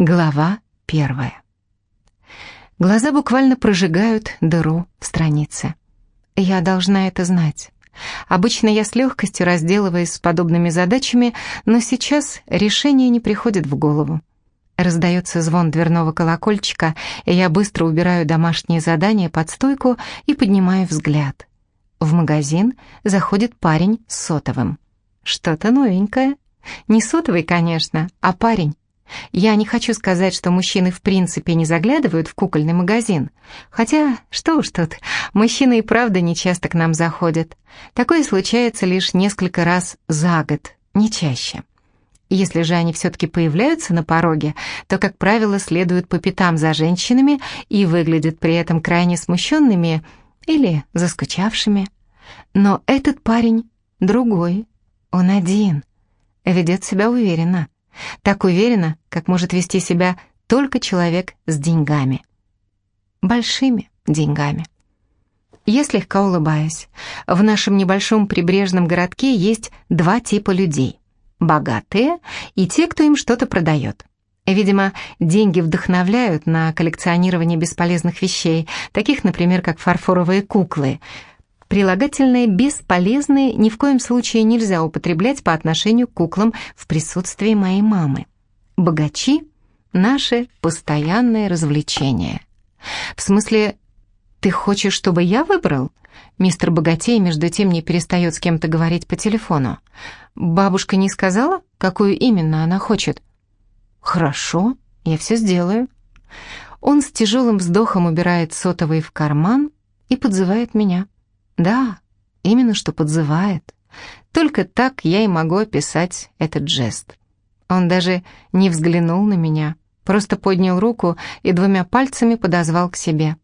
Глава первая. Глаза буквально прожигают дыру в странице. Я должна это знать. Обычно я с легкостью разделываюсь с подобными задачами, но сейчас решение не приходит в голову. Раздается звон дверного колокольчика, и я быстро убираю домашние задания под стойку и поднимаю взгляд. В магазин заходит парень с сотовым. Что-то новенькое. Не сотовый, конечно, а парень. Я не хочу сказать, что мужчины в принципе не заглядывают в кукольный магазин. Хотя, что уж тут, мужчины и правда не часто к нам заходят. Такое случается лишь несколько раз за год, не чаще. Если же они все-таки появляются на пороге, то, как правило, следуют по пятам за женщинами и выглядят при этом крайне смущенными или заскучавшими. Но этот парень другой, он один, ведет себя уверенно. Так уверенно, как может вести себя только человек с деньгами. Большими деньгами. Я слегка улыбаюсь. В нашем небольшом прибрежном городке есть два типа людей. Богатые и те, кто им что-то продает. Видимо, деньги вдохновляют на коллекционирование бесполезных вещей, таких, например, как фарфоровые куклы, Прилагательное «бесполезные» ни в коем случае нельзя употреблять по отношению к куклам в присутствии моей мамы. Богачи — наше постоянное развлечение. В смысле, ты хочешь, чтобы я выбрал? Мистер Богатей между тем не перестает с кем-то говорить по телефону. Бабушка не сказала, какую именно она хочет? Хорошо, я все сделаю. Он с тяжелым вздохом убирает сотовый в карман и подзывает меня. Да, именно что подзывает. Только так я и могу описать этот жест. Он даже не взглянул на меня, просто поднял руку и двумя пальцами подозвал к себе.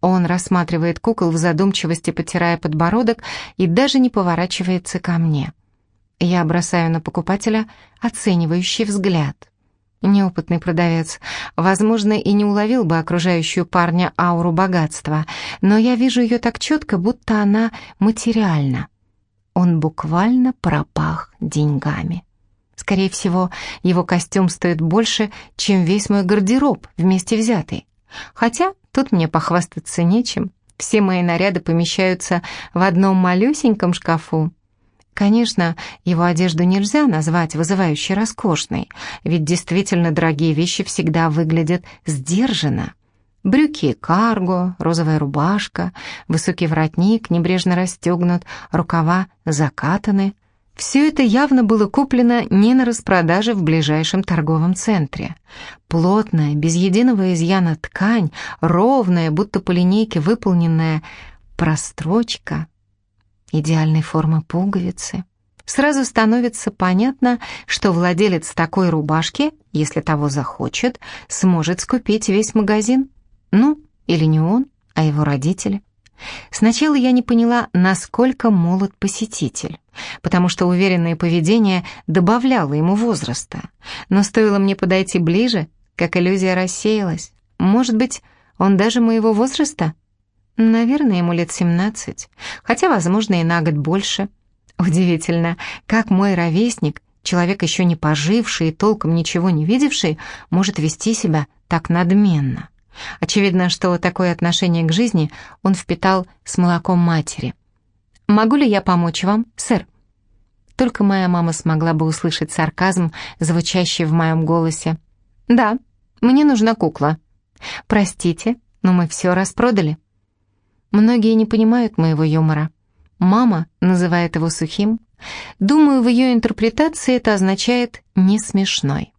Он рассматривает кукол в задумчивости, потирая подбородок, и даже не поворачивается ко мне. Я бросаю на покупателя оценивающий взгляд. Неопытный продавец, возможно, и не уловил бы окружающую парня ауру богатства, но я вижу ее так четко, будто она материальна. Он буквально пропах деньгами. Скорее всего, его костюм стоит больше, чем весь мой гардероб вместе взятый. Хотя тут мне похвастаться нечем. Все мои наряды помещаются в одном малюсеньком шкафу, Конечно, его одежду нельзя назвать вызывающе роскошной, ведь действительно дорогие вещи всегда выглядят сдержанно. Брюки карго, розовая рубашка, высокий воротник небрежно расстегнут, рукава закатаны. Все это явно было куплено не на распродаже в ближайшем торговом центре. Плотная, без единого изъяна ткань, ровная, будто по линейке выполненная прострочка — идеальной формы пуговицы. Сразу становится понятно, что владелец такой рубашки, если того захочет, сможет скупить весь магазин. Ну, или не он, а его родители. Сначала я не поняла, насколько молод посетитель, потому что уверенное поведение добавляло ему возраста. Но стоило мне подойти ближе, как иллюзия рассеялась. Может быть, он даже моего возраста? Наверное, ему лет 17, хотя, возможно, и на год больше. Удивительно, как мой ровесник, человек еще не поживший и толком ничего не видевший, может вести себя так надменно. Очевидно, что такое отношение к жизни он впитал с молоком матери. «Могу ли я помочь вам, сэр?» Только моя мама смогла бы услышать сарказм, звучащий в моем голосе. «Да, мне нужна кукла». «Простите, но мы все распродали». Многие не понимают моего юмора. Мама называет его сухим. Думаю, в ее интерпретации это означает «не смешной».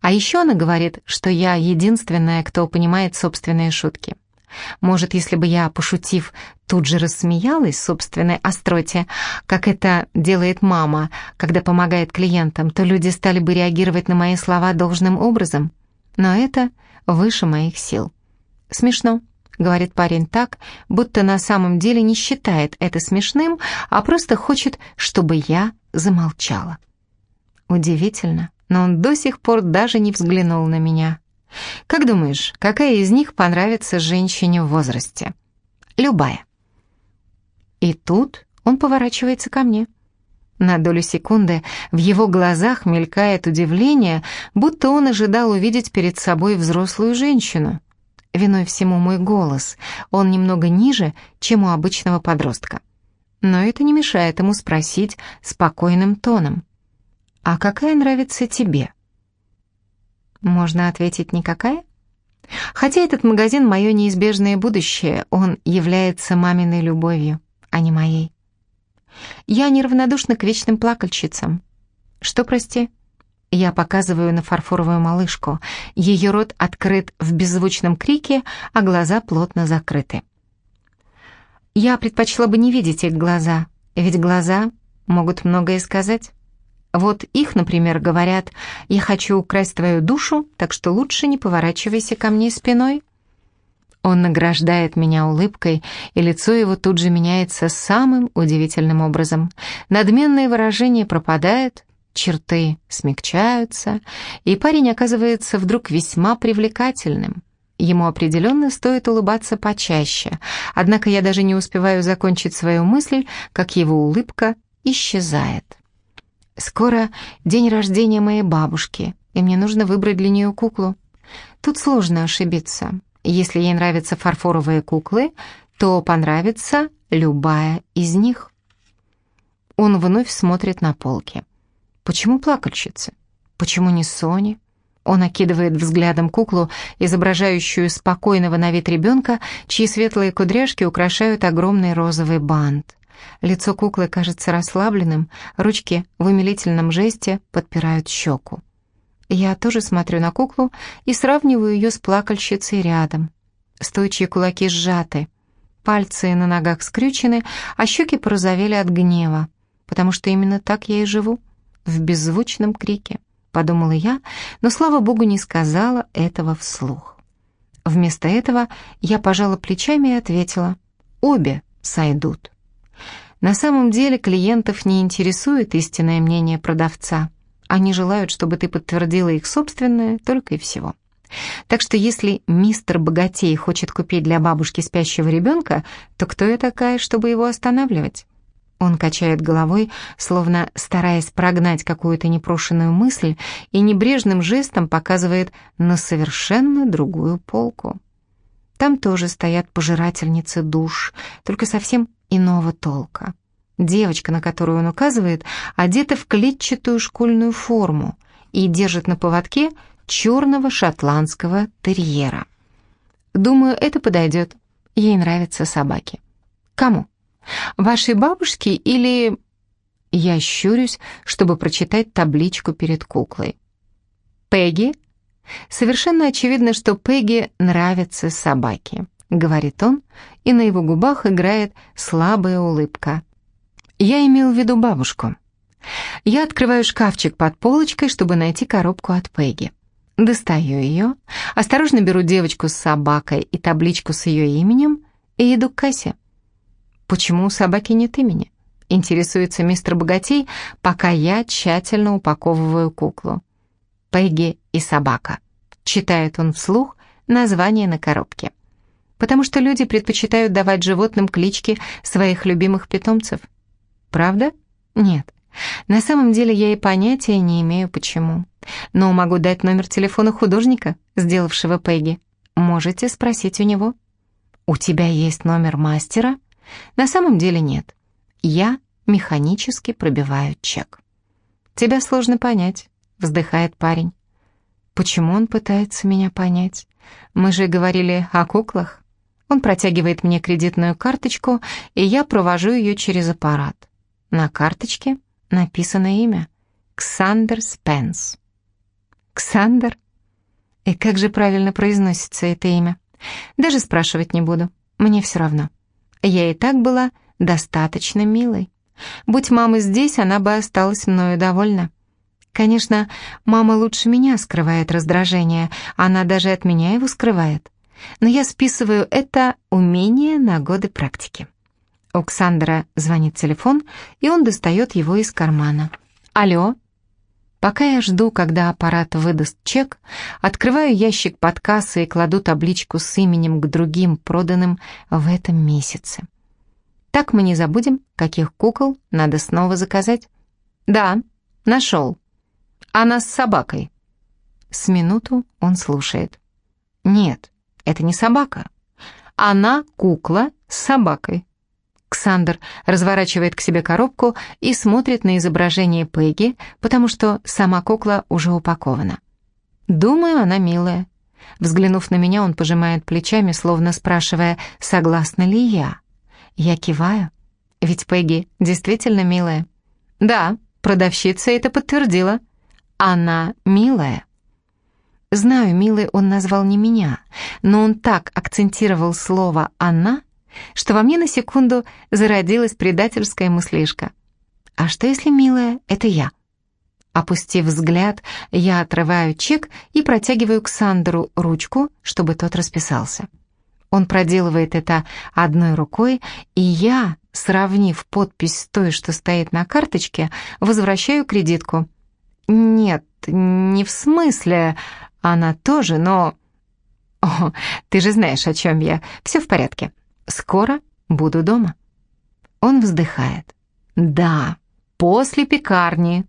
А еще она говорит, что я единственная, кто понимает собственные шутки. Может, если бы я, пошутив, тут же рассмеялась собственной остроте, как это делает мама, когда помогает клиентам, то люди стали бы реагировать на мои слова должным образом. Но это выше моих сил. Смешно. — говорит парень так, будто на самом деле не считает это смешным, а просто хочет, чтобы я замолчала. Удивительно, но он до сих пор даже не взглянул на меня. Как думаешь, какая из них понравится женщине в возрасте? Любая. И тут он поворачивается ко мне. На долю секунды в его глазах мелькает удивление, будто он ожидал увидеть перед собой взрослую женщину. Виной всему мой голос, он немного ниже, чем у обычного подростка. Но это не мешает ему спросить спокойным тоном. «А какая нравится тебе?» Можно ответить «никакая»? Хотя этот магазин — мое неизбежное будущее, он является маминой любовью, а не моей. Я неравнодушна к вечным плакальщицам. Что, прости? Я показываю на фарфоровую малышку. Ее рот открыт в беззвучном крике, а глаза плотно закрыты. Я предпочла бы не видеть их глаза, ведь глаза могут многое сказать. Вот их, например, говорят «Я хочу украсть твою душу, так что лучше не поворачивайся ко мне спиной». Он награждает меня улыбкой, и лицо его тут же меняется самым удивительным образом. Надменное выражение пропадает, черты смягчаются, и парень оказывается вдруг весьма привлекательным. Ему определенно стоит улыбаться почаще, однако я даже не успеваю закончить свою мысль, как его улыбка исчезает. Скоро день рождения моей бабушки, и мне нужно выбрать для нее куклу. Тут сложно ошибиться. Если ей нравятся фарфоровые куклы, то понравится любая из них. Он вновь смотрит на полки. Почему плакальщицы? Почему не Сони? Он окидывает взглядом куклу, изображающую спокойного на вид ребенка, чьи светлые кудряшки украшают огромный розовый бант. Лицо куклы кажется расслабленным, ручки в умилительном жесте подпирают щеку. Я тоже смотрю на куклу и сравниваю ее с плакальщицей рядом. Стойчие кулаки сжаты, пальцы на ногах скрючены, а щеки порозовели от гнева, потому что именно так я и живу, в беззвучном крике, подумала я, но, слава богу, не сказала этого вслух. Вместо этого я пожала плечами и ответила, обе сойдут. На самом деле клиентов не интересует истинное мнение продавца. Они желают, чтобы ты подтвердила их собственное, только и всего. Так что если мистер Богатей хочет купить для бабушки спящего ребенка, то кто я такая, чтобы его останавливать? Он качает головой, словно стараясь прогнать какую-то непрошенную мысль, и небрежным жестом показывает на совершенно другую полку. Там тоже стоят пожирательницы душ, только совсем иного толка. Девочка, на которую он указывает, одета в клетчатую школьную форму и держит на поводке черного шотландского терьера. Думаю, это подойдет. Ей нравятся собаки. Кому? Вашей бабушке или... Я щурюсь, чтобы прочитать табличку перед куклой. Пегги? Совершенно очевидно, что Пегги нравятся собаки, говорит он, и на его губах играет слабая улыбка. Я имел в виду бабушку. Я открываю шкафчик под полочкой, чтобы найти коробку от Пегги. Достаю ее, осторожно беру девочку с собакой и табличку с ее именем и иду к кассе. Почему у собаки нет имени? Интересуется мистер Богатей, пока я тщательно упаковываю куклу. Пегги и собака. Читает он вслух название на коробке. Потому что люди предпочитают давать животным клички своих любимых питомцев – Правда? Нет. На самом деле я и понятия не имею почему. Но могу дать номер телефона художника, сделавшего Пегги. Можете спросить у него. У тебя есть номер мастера? На самом деле нет. Я механически пробиваю чек. Тебя сложно понять, вздыхает парень. Почему он пытается меня понять? Мы же говорили о куклах. Он протягивает мне кредитную карточку, и я провожу ее через аппарат. На карточке написано имя — Ксандер Спенс. Ксандер? И как же правильно произносится это имя? Даже спрашивать не буду, мне все равно. Я и так была достаточно милой. Будь мама здесь, она бы осталась мною довольна. Конечно, мама лучше меня скрывает раздражение, она даже от меня его скрывает. Но я списываю это умение на годы практики. У Ксандра звонит телефон, и он достает его из кармана. «Алло?» Пока я жду, когда аппарат выдаст чек, открываю ящик под кассой и кладу табличку с именем к другим проданным в этом месяце. Так мы не забудем, каких кукол надо снова заказать. «Да, нашел. Она с собакой». С минуту он слушает. «Нет, это не собака. Она кукла с собакой». Ксандр разворачивает к себе коробку и смотрит на изображение Пегги, потому что сама кукла уже упакована. Думаю, она милая. Взглянув на меня, он пожимает плечами, словно спрашивая, согласна ли я. Я киваю, ведь Пегги действительно милая. Да, продавщица это подтвердила. Она милая. Знаю, милой он назвал не меня, но он так акцентировал слово «она», что во мне на секунду зародилась предательская мыслишка. А что если, милая, это я? Опустив взгляд, я отрываю чек и протягиваю к Сандеру ручку, чтобы тот расписался. Он проделывает это одной рукой, и я, сравнив подпись с той, что стоит на карточке, возвращаю кредитку. Нет, не в смысле, она тоже, но... О, ты же знаешь, о чем я. Все в порядке. Скоро буду дома. Он вздыхает. Да, после пекарни.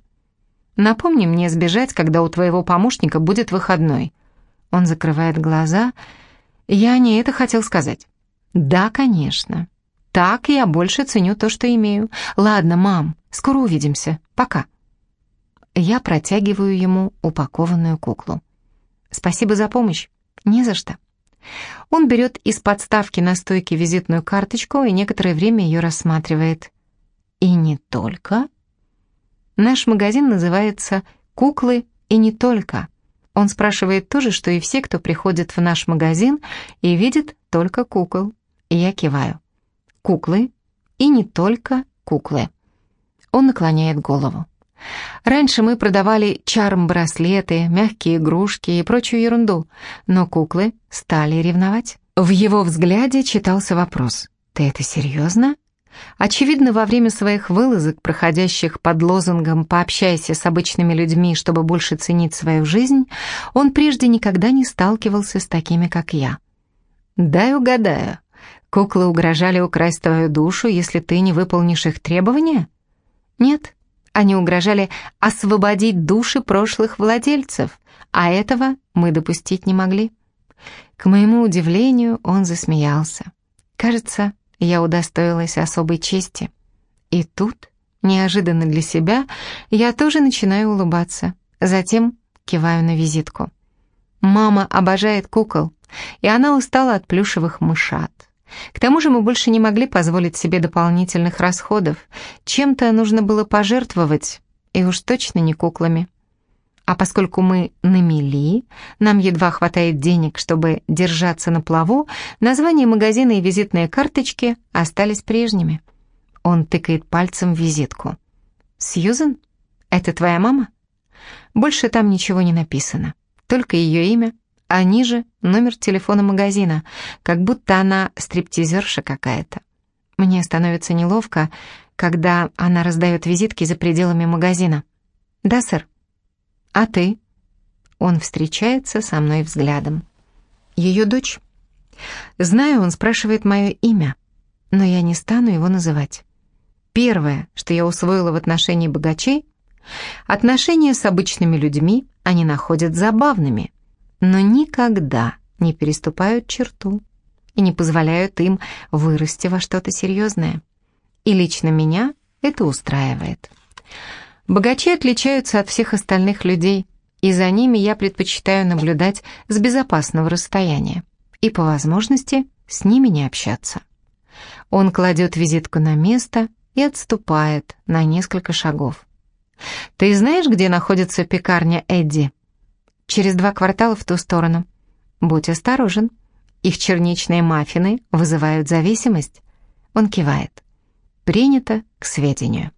Напомни мне сбежать, когда у твоего помощника будет выходной. Он закрывает глаза. Я не это хотел сказать. Да, конечно. Так я больше ценю то, что имею. Ладно, мам, скоро увидимся. Пока. Я протягиваю ему упакованную куклу. Спасибо за помощь. Не за что. Он берет из подставки на стойке визитную карточку и некоторое время ее рассматривает. И не только. Наш магазин называется «Куклы и не только». Он спрашивает то же, что и все, кто приходит в наш магазин и видит только кукол. И я киваю. Куклы и не только куклы. Он наклоняет голову. Раньше мы продавали чарм-браслеты, мягкие игрушки и прочую ерунду, но куклы стали ревновать. В его взгляде читался вопрос. «Ты это серьезно?» Очевидно, во время своих вылазок, проходящих под лозунгом «пообщайся с обычными людьми, чтобы больше ценить свою жизнь», он прежде никогда не сталкивался с такими, как я. «Дай угадаю. Куклы угрожали украсть твою душу, если ты не выполнишь их требования?» «Нет, они угрожали освободить души прошлых владельцев, а этого мы допустить не могли. К моему удивлению, он засмеялся. Кажется, я удостоилась особой чести. И тут, неожиданно для себя, я тоже начинаю улыбаться. Затем киваю на визитку. Мама обожает кукол, и она устала от плюшевых мышат. К тому же мы больше не могли позволить себе дополнительных расходов. Чем-то нужно было пожертвовать, и уж точно не куклами. А поскольку мы на мели, нам едва хватает денег, чтобы держаться на плаву, название магазина и визитные карточки остались прежними. Он тыкает пальцем в визитку. «Сьюзен? Это твоя мама?» Больше там ничего не написано, только ее имя а ниже номер телефона магазина, как будто она стриптизерша какая-то. Мне становится неловко, когда она раздает визитки за пределами магазина. «Да, сэр». «А ты?» Он встречается со мной взглядом. «Ее дочь?» Знаю, он спрашивает мое имя, но я не стану его называть. Первое, что я усвоила в отношении богачей, отношения с обычными людьми они находят забавными, но никогда не переступают черту и не позволяют им вырасти во что-то серьезное. И лично меня это устраивает. Богачи отличаются от всех остальных людей, и за ними я предпочитаю наблюдать с безопасного расстояния и, по возможности, с ними не общаться. Он кладет визитку на место и отступает на несколько шагов. «Ты знаешь, где находится пекарня Эдди?» Через два квартала в ту сторону. Будь осторожен. Их черничные маффины вызывают зависимость. Он кивает. Принято к сведению.